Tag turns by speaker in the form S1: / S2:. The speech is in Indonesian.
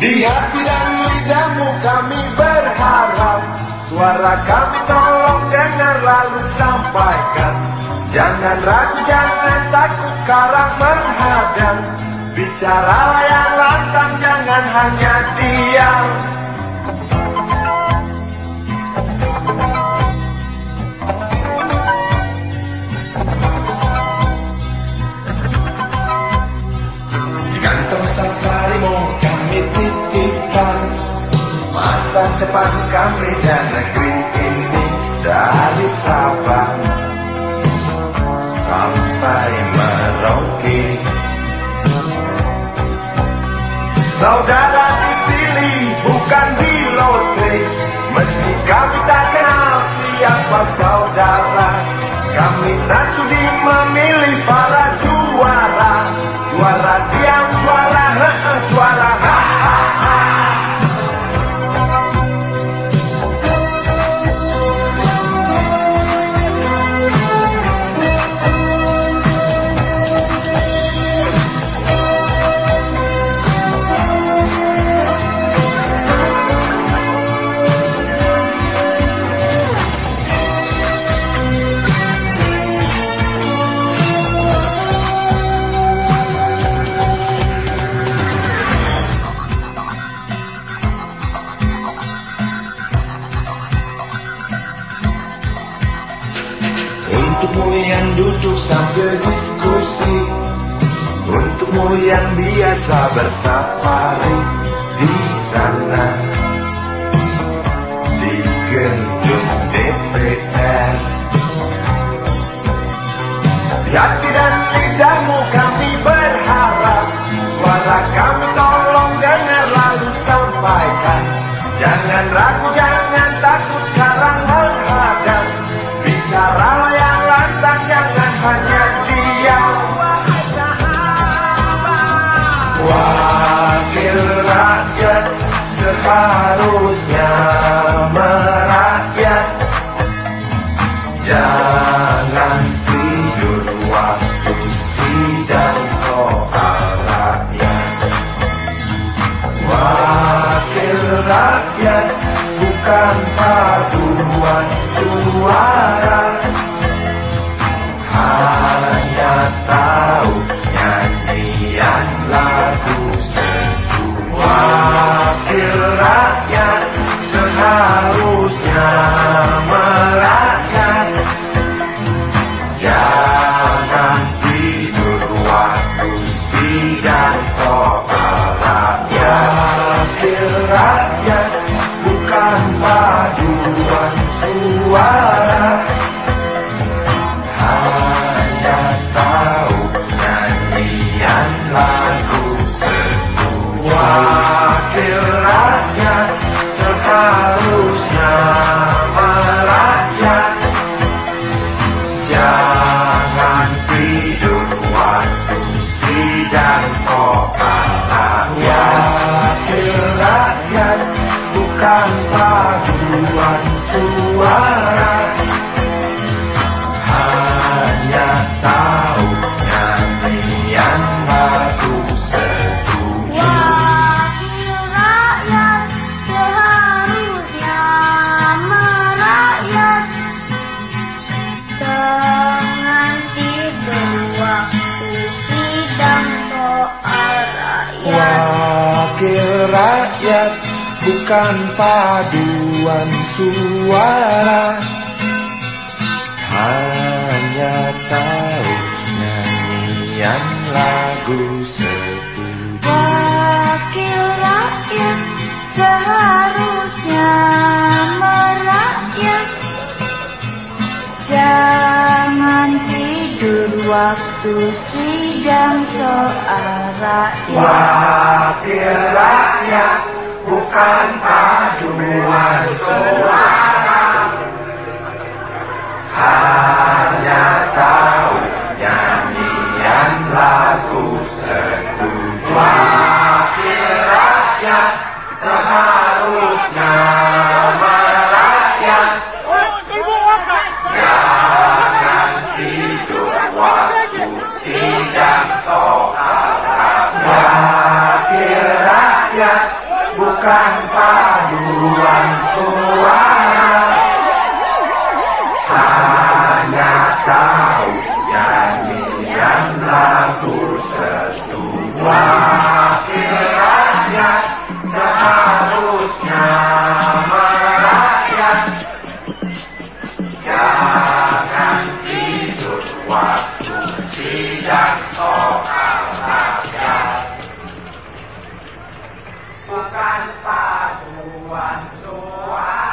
S1: Di hati dan lidahmu kami berharap. Suara kami tolong dengar lalu sampaikan. Jangan ragu, jangan takut karang menghadang. Bicaralah yang lantang, jangan hanya diam masa depan kami dan negeri ini dari Sabang sampai Merauke. Untukmu yang duduk sambil diskusi. Untukmu yang biasa bersafari seharusnya merakyat Jangan tidur waktu sidang soal rakyat Wakil rakyat bukan paduan suara rakyat seharusnya merakyat. Jangan tidur waktu sidang soal rakyat. Rakyat bukan paduan suara. Hanya tahu nyanyian lagu Jangan bukan paduan suara. Hanya tahu nyanyian lagu setuju
S2: Wakil rakyat seharusnya merakyat. Jangan tidur waktu waktu sidang soal rakyat.
S1: Wakil rakyat bukan paduan suara Hanya tahu nyanyian lagu seduh Wakil rakyat seharusnya merakyat Jangan tidur waktu sidang soal bukan paduan suara.